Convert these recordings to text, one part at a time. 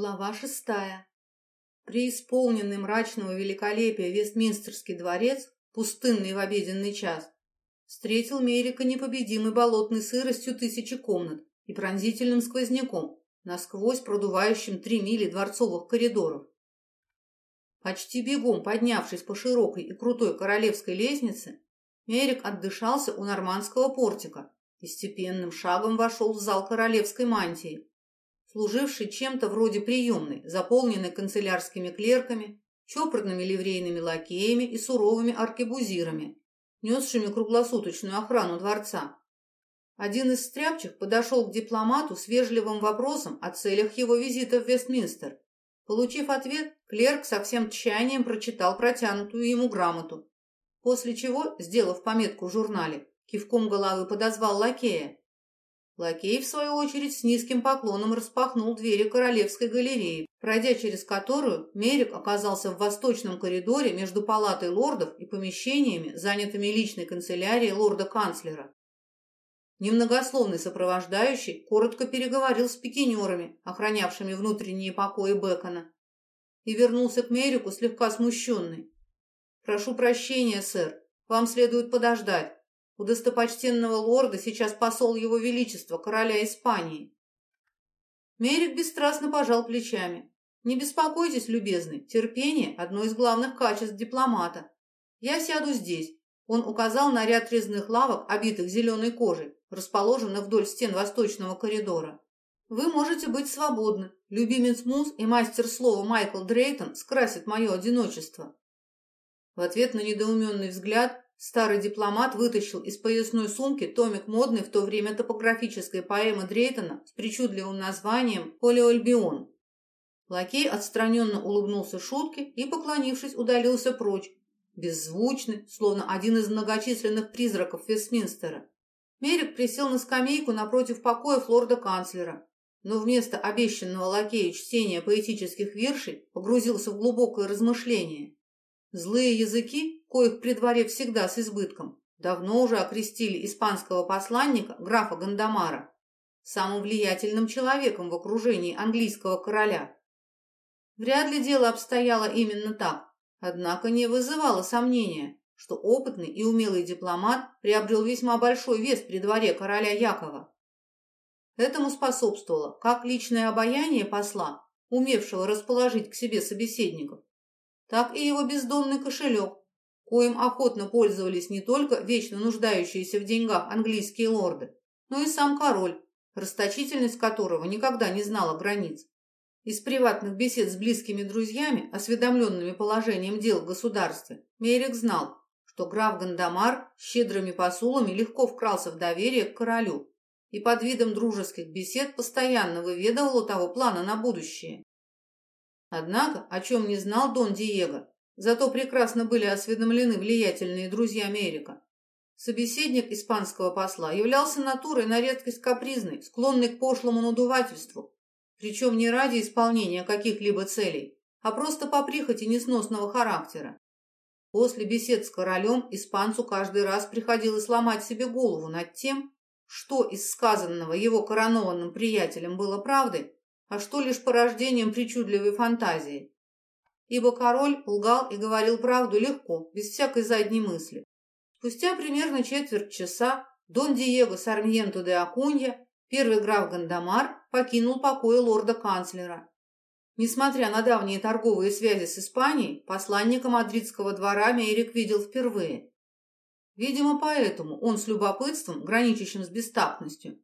Глава шестая. Преисполненный мрачного великолепия Вестминстерский дворец, пустынный в обеденный час, встретил Мерика непобедимой болотной сыростью тысячи комнат и пронзительным сквозняком, насквозь продувающим три мили дворцовых коридоров. Почти бегом поднявшись по широкой и крутой королевской лестнице, Мерик отдышался у нормандского портика и степенным шагом вошел в зал королевской мантии, служивший чем-то вроде приемной, заполненной канцелярскими клерками, чопорными ливрейными лакеями и суровыми аркебузирами, несшими круглосуточную охрану дворца. Один из стряпчих подошел к дипломату с вежливым вопросом о целях его визита в Вестминстер. Получив ответ, клерк со всем тщанием прочитал протянутую ему грамоту, после чего, сделав пометку в журнале, кивком головы подозвал лакея Лакей, в свою очередь, с низким поклоном распахнул двери королевской галереи, пройдя через которую Мерик оказался в восточном коридоре между палатой лордов и помещениями, занятыми личной канцелярией лорда-канцлера. Немногословный сопровождающий коротко переговорил с пикинерами, охранявшими внутренние покои Бекона, и вернулся к Мерику слегка смущенный. «Прошу прощения, сэр, вам следует подождать. У достопочтенного лорда сейчас посол его величества, короля Испании. Мерик бесстрастно пожал плечами. Не беспокойтесь, любезный, терпение – одно из главных качеств дипломата. Я сяду здесь. Он указал на ряд резных лавок, обитых зеленой кожей, расположенных вдоль стен восточного коридора. Вы можете быть свободны. Любимец Муз и мастер слова Майкл Дрейтон скрасят мое одиночество. В ответ на недоуменный взгляд Старый дипломат вытащил из поясной сумки томик модной в то время топографической поэмы Дрейтона с причудливым названием «Полиольбион». Лакей отстраненно улыбнулся шутке и, поклонившись, удалился прочь, беззвучный, словно один из многочисленных призраков Вестминстера. Мерик присел на скамейку напротив покоев лорда-канцлера, но вместо обещанного лакея чтения поэтических виршей погрузился в глубокое размышление. Злые языки, коих при дворе всегда с избытком, давно уже окрестили испанского посланника, графа Гандамара, самым влиятельным человеком в окружении английского короля. Вряд ли дело обстояло именно так, однако не вызывало сомнения, что опытный и умелый дипломат приобрел весьма большой вес при дворе короля Якова. Этому способствовало как личное обаяние посла, умевшего расположить к себе собеседников, так и его бездонный кошелек, коим охотно пользовались не только вечно нуждающиеся в деньгах английские лорды, но и сам король, расточительность которого никогда не знала границ. Из приватных бесед с близкими друзьями, осведомленными положением дел в государстве, Мерик знал, что граф Гандамар щедрыми посулами легко вкрался в доверие к королю и под видом дружеских бесед постоянно выведывал у того плана на будущее. Однако, о чем не знал Дон Диего, зато прекрасно были осведомлены влиятельные друзья Америка. Собеседник испанского посла являлся натурой на редкость капризной, склонной к пошлому надувательству, причем не ради исполнения каких-либо целей, а просто по прихоти несносного характера. После бесед с королем испанцу каждый раз приходилось ломать себе голову над тем, что из сказанного его коронованным приятелем было правдой, а что лишь порождением причудливой фантазии. Ибо король лгал и говорил правду легко, без всякой задней мысли. Спустя примерно четверть часа Дон Диего Сармьенто де Акунья, первый граф Гандамар, покинул покои лорда-канцлера. Несмотря на давние торговые связи с Испанией, посланника мадридского двора Мейрик видел впервые. Видимо, поэтому он с любопытством, граничащим с бестактностью,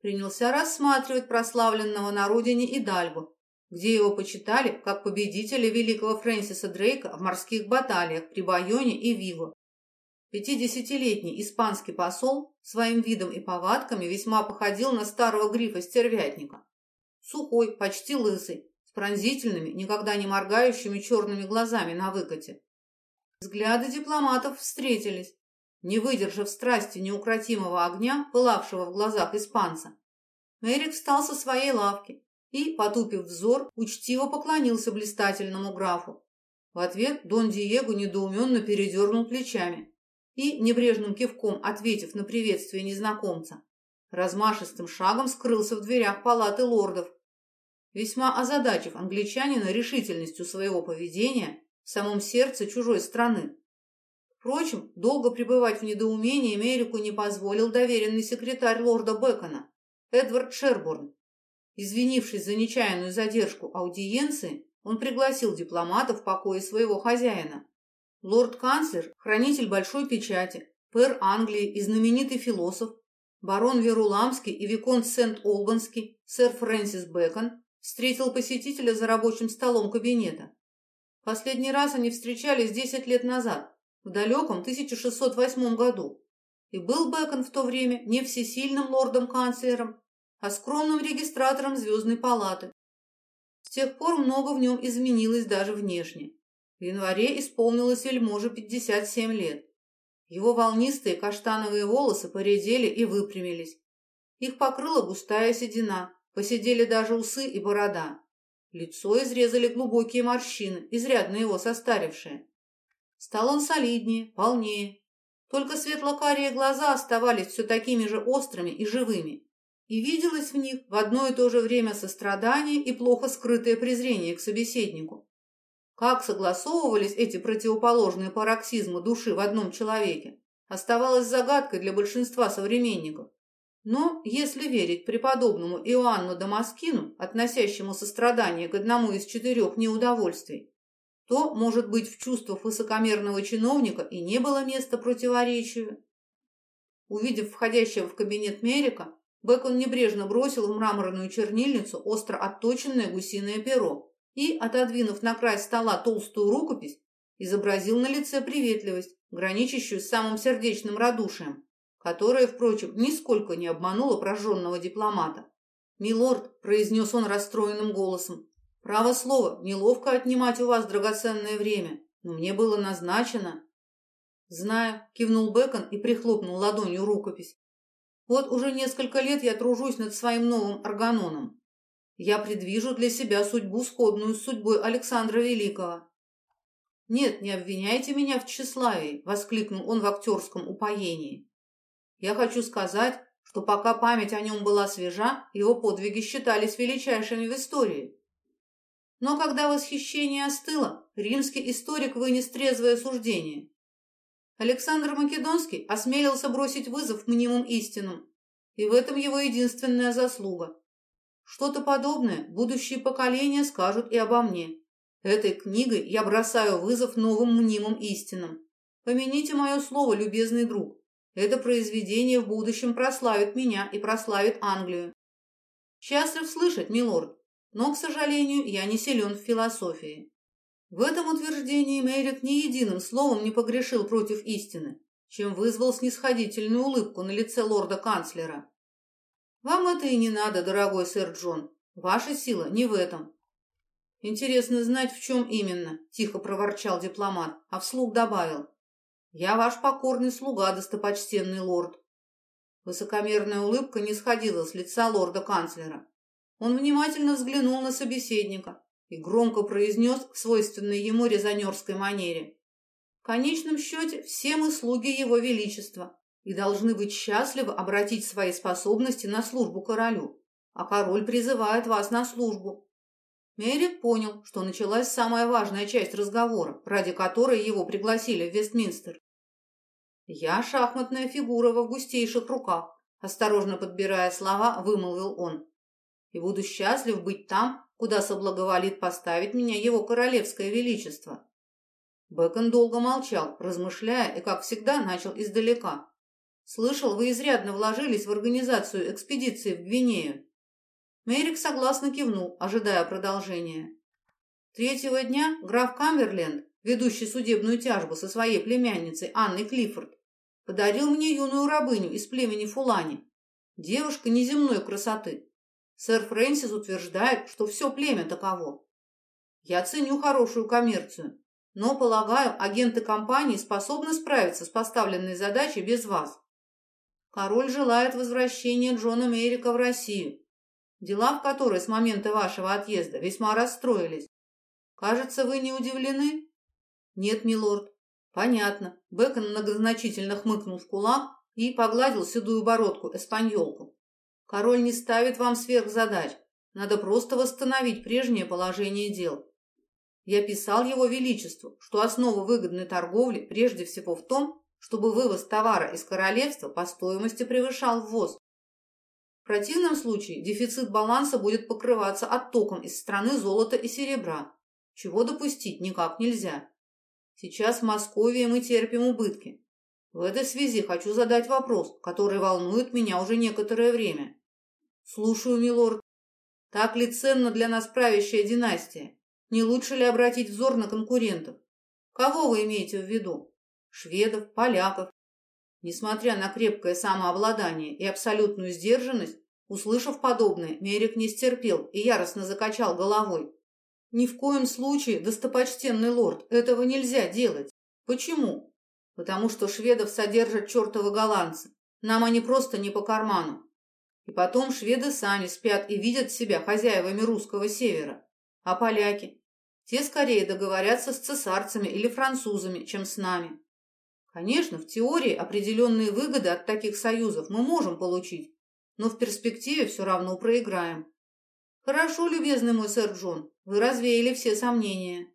принялся рассматривать прославленного на родине Идальгу, где его почитали как победителя великого Фрэнсиса Дрейка в морских баталиях при Байоне и Виго. Пятидесятилетний испанский посол своим видом и повадками весьма походил на старого грифа-стервятника. Сухой, почти лысый, с пронзительными, никогда не моргающими черными глазами на выкате. Взгляды дипломатов встретились, не выдержав страсти неукротимого огня, пылавшего в глазах испанца. Эрик встал со своей лавки и, потупив взор, учтиво поклонился блистательному графу. В ответ Дон Диего недоуменно передернул плечами и, небрежным кивком ответив на приветствие незнакомца, размашистым шагом скрылся в дверях палаты лордов. весьма озадачив англичанина решительностью своего поведения в самом сердце чужой страны. Впрочем, долго пребывать в недоумении Америку не позволил доверенный секретарь лорда Бекона, Эдвард Шербурн. Извинившись за нечаянную задержку аудиенции, он пригласил дипломата в покое своего хозяина. Лорд-канцлер, хранитель большой печати, пэр Англии и знаменитый философ, барон Веруламский и виконт Сент-Олбанский, сэр Фрэнсис Бэкон, встретил посетителя за рабочим столом кабинета. Последний раз они встречались десять лет назад, в далеком 1608 году. И был Бэкон в то время не всесильным лордом-канцлером, а скромным регистратором Звездной палаты. С тех пор много в нем изменилось даже внешне. В январе исполнилось вельможе 57 лет. Его волнистые каштановые волосы поредели и выпрямились. Их покрыла густая седина, посидели даже усы и борода. Лицо изрезали глубокие морщины, изрядно его состарившие. Стал он солиднее, полнее. Только светло-карие глаза оставались все такими же острыми и живыми. И виделось в них в одно и то же время сострадание и плохо скрытое презрение к собеседнику. Как согласовывались эти противоположные пароксизмы души в одном человеке, оставалось загадкой для большинства современников. Но, если верить преподобному Иоанну Дамаскину, относящему сострадание к одному из четырех неудовольствий, то, может быть, в чувствах высокомерного чиновника и не было места противоречию. Увидев входящего в кабинет Мерика, Бекон небрежно бросил в мраморную чернильницу остро отточенное гусиное перо и, отодвинув на край стола толстую рукопись, изобразил на лице приветливость, граничащую с самым сердечным радушием, которое, впрочем, нисколько не обмануло прожженного дипломата. «Милорд», — произнес он расстроенным голосом, Право слово, неловко отнимать у вас драгоценное время, но мне было назначено. Знаю, кивнул Бекон и прихлопнул ладонью рукопись. Вот уже несколько лет я тружусь над своим новым органоном. Я предвижу для себя судьбу, сходную с судьбой Александра Великого. «Нет, не обвиняйте меня в тщеславии!» — воскликнул он в актерском упоении. «Я хочу сказать, что пока память о нем была свежа, его подвиги считались величайшими в истории. Но когда восхищение остыло, римский историк вынес трезвое суждение. Александр Македонский осмелился бросить вызов мнимым истинам, и в этом его единственная заслуга. Что-то подобное будущие поколения скажут и обо мне. Этой книгой я бросаю вызов новым мнимым истинам. Помяните мое слово, любезный друг. Это произведение в будущем прославит меня и прославит Англию. Счастлив слышать, милорд, но, к сожалению, я не силен в философии. В этом утверждении Мейрик ни единым словом не погрешил против истины, чем вызвал снисходительную улыбку на лице лорда-канцлера. «Вам это и не надо, дорогой сэр Джон. Ваша сила не в этом». «Интересно знать, в чем именно», — тихо проворчал дипломат, а вслух добавил. «Я ваш покорный слуга, достопочтенный лорд». Высокомерная улыбка не сходила с лица лорда-канцлера. Он внимательно взглянул на собеседника и громко произнес в свойственной ему резонерской манере. В конечном счете, все мы слуги Его Величества и должны быть счастливы обратить свои способности на службу королю, а король призывает вас на службу. Мерик понял, что началась самая важная часть разговора, ради которой его пригласили в Вестминстер. «Я шахматная фигура в августейших руках», осторожно подбирая слова, вымолвил он и буду счастлив быть там, куда соблаговолит поставить меня его королевское величество». Бэкон долго молчал, размышляя, и, как всегда, начал издалека. «Слышал, вы изрядно вложились в организацию экспедиции в Гвинею». Мерик согласно кивнул, ожидая продолжения. Третьего дня граф Камберленд, ведущий судебную тяжбу со своей племянницей Анной Клиффорд, подарил мне юную рабыню из племени Фулани. Девушка неземной красоты, Сэр Фрэнсис утверждает, что все племя таково. Я ценю хорошую коммерцию, но, полагаю, агенты компании способны справиться с поставленной задачей без вас. Король желает возвращения Джона Мерика в Россию, дела в которой с момента вашего отъезда весьма расстроились. Кажется, вы не удивлены? Нет, милорд. Понятно. Бэкон многозначительно хмыкнул в кулак и погладил седую бородку эспаньолку. Король не ставит вам сверхзадач, Надо просто восстановить прежнее положение дел. Я писал Его Величеству, что основа выгодной торговли прежде всего в том, чтобы вывоз товара из королевства по стоимости превышал ввоз. В противном случае дефицит баланса будет покрываться оттоком из страны золота и серебра, чего допустить никак нельзя. Сейчас в Москве мы терпим убытки. В этой связи хочу задать вопрос, который волнует меня уже некоторое время. Слушаю, милорд. Так ли ценна для нас правящая династия? Не лучше ли обратить взор на конкурентов? Кого вы имеете в виду? Шведов, поляков? Несмотря на крепкое самообладание и абсолютную сдержанность, услышав подобное, Мерик не стерпел и яростно закачал головой. Ни в коем случае, достопочтенный лорд, этого нельзя делать. Почему? Потому что шведов содержат чертовы голландцы. Нам они просто не по карману. И потом шведы сами спят и видят себя хозяевами русского севера. А поляки? Те скорее договорятся с цесарцами или французами, чем с нами. Конечно, в теории определенные выгоды от таких союзов мы можем получить, но в перспективе все равно проиграем. Хорошо, любезный мой сэр Джон, вы развеяли все сомнения.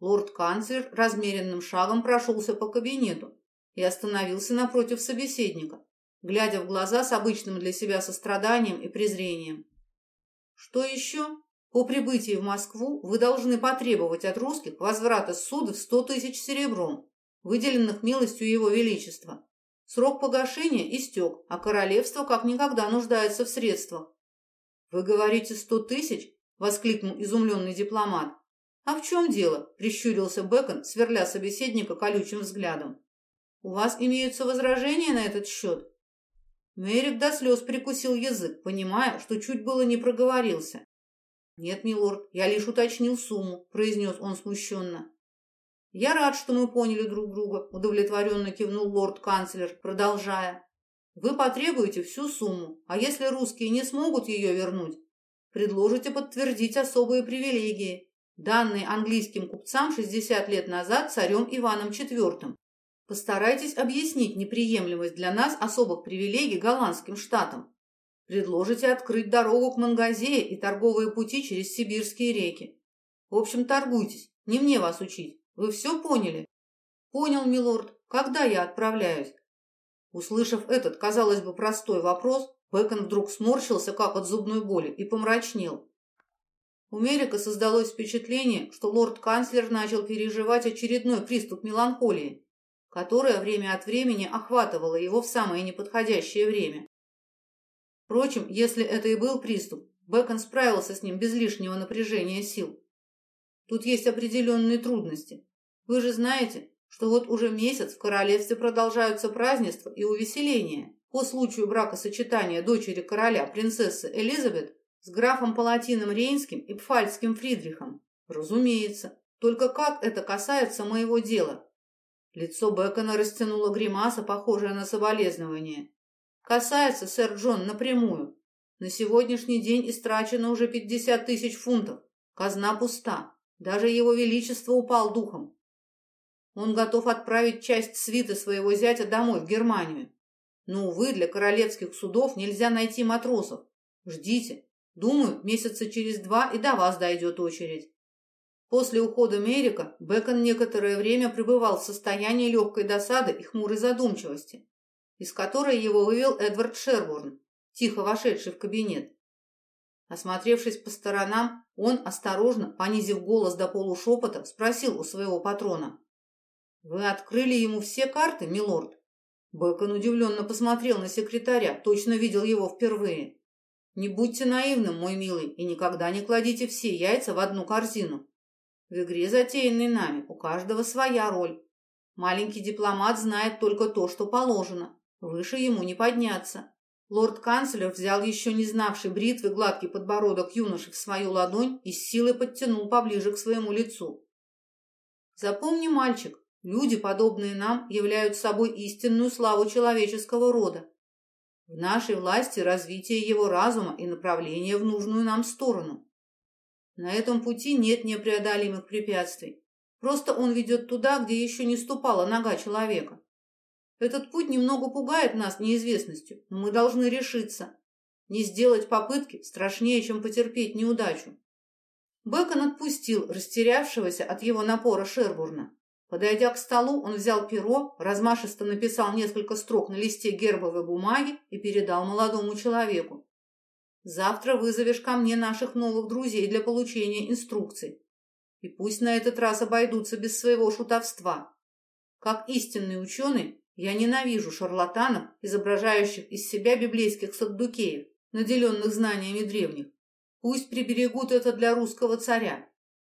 Лорд-канцлер размеренным шагом прошелся по кабинету и остановился напротив собеседника, глядя в глаза с обычным для себя состраданием и презрением. «Что еще?» По прибытии в Москву вы должны потребовать от русских возврата суда в сто тысяч серебром, выделенных милостью Его Величества. Срок погашения истек, а королевство как никогда нуждается в средствах. «Вы говорите сто тысяч?» — воскликнул изумленный дипломат. «А в чем дело?» — прищурился Бекон, сверля собеседника колючим взглядом. «У вас имеются возражения на этот счет?» Мерик до слез прикусил язык, понимая, что чуть было не проговорился. «Нет, милорд, я лишь уточнил сумму», — произнес он смущенно. «Я рад, что мы поняли друг друга», — удовлетворенно кивнул лорд-канцлер, продолжая. «Вы потребуете всю сумму, а если русские не смогут ее вернуть, предложите подтвердить особые привилегии, данные английским купцам 60 лет назад царем Иваном IV. Постарайтесь объяснить неприемлемость для нас особых привилегий голландским штатам. Предложите открыть дорогу к Мангазее и торговые пути через сибирские реки. В общем, торгуйтесь, не мне вас учить. Вы все поняли? Понял, милорд. Когда я отправляюсь? Услышав этот, казалось бы, простой вопрос, Бэкон вдруг сморщился, как от зубной боли, и помрачнел. У Мерика создалось впечатление, что лорд-канцлер начал переживать очередной приступ меланхолии, которая время от времени охватывала его в самое неподходящее время. Впрочем, если это и был приступ, Бэкон справился с ним без лишнего напряжения сил. Тут есть определенные трудности. Вы же знаете, что вот уже месяц в королевстве продолжаются празднества и увеселения по случаю бракосочетания дочери короля, принцессы Элизабет, с графом Палатином Рейнским и Пфальцким Фридрихом. Разумеется. Только как это касается моего дела? Лицо Бекона растянуло гримаса, похожая на соболезнование. Касается, сэр Джон, напрямую. На сегодняшний день истрачено уже пятьдесят тысяч фунтов. Казна пуста. Даже его величество упал духом. Он готов отправить часть свиты своего зятя домой, в Германию. Но, увы, для королевских судов нельзя найти матросов. Ждите. Думаю, месяца через два и до вас дойдет очередь. После ухода Мерика Бекон некоторое время пребывал в состоянии легкой досады и хмурой задумчивости из которой его вывел Эдвард Шербурн, тихо вошедший в кабинет. Осмотревшись по сторонам, он, осторожно, понизив голос до полушепота, спросил у своего патрона. «Вы открыли ему все карты, милорд?» Бэкон удивленно посмотрел на секретаря, точно видел его впервые. «Не будьте наивным, мой милый, и никогда не кладите все яйца в одну корзину. В игре, затеянной нами, у каждого своя роль. Маленький дипломат знает только то, что положено, Выше ему не подняться. Лорд-канцлер взял еще не знавший бритвы гладкий подбородок юноши в свою ладонь и с силой подтянул поближе к своему лицу. Запомни, мальчик, люди, подобные нам, являют собой истинную славу человеческого рода. В нашей власти развитие его разума и направление в нужную нам сторону. На этом пути нет непреодолимых препятствий. Просто он ведет туда, где еще не ступала нога человека. Этот путь немного пугает нас неизвестностью, но мы должны решиться. Не сделать попытки страшнее, чем потерпеть неудачу. Бэкон отпустил растерявшегося от его напора Шербурна. Подойдя к столу, он взял перо, размашисто написал несколько строк на листе гербовой бумаги и передал молодому человеку. «Завтра вызовешь ко мне наших новых друзей для получения инструкций. И пусть на этот раз обойдутся без своего шутовства. Как истинный ученый, я ненавижу шарлатанов, изображающих из себя библейских саддукеев, наделенных знаниями древних. Пусть приберегут это для русского царя.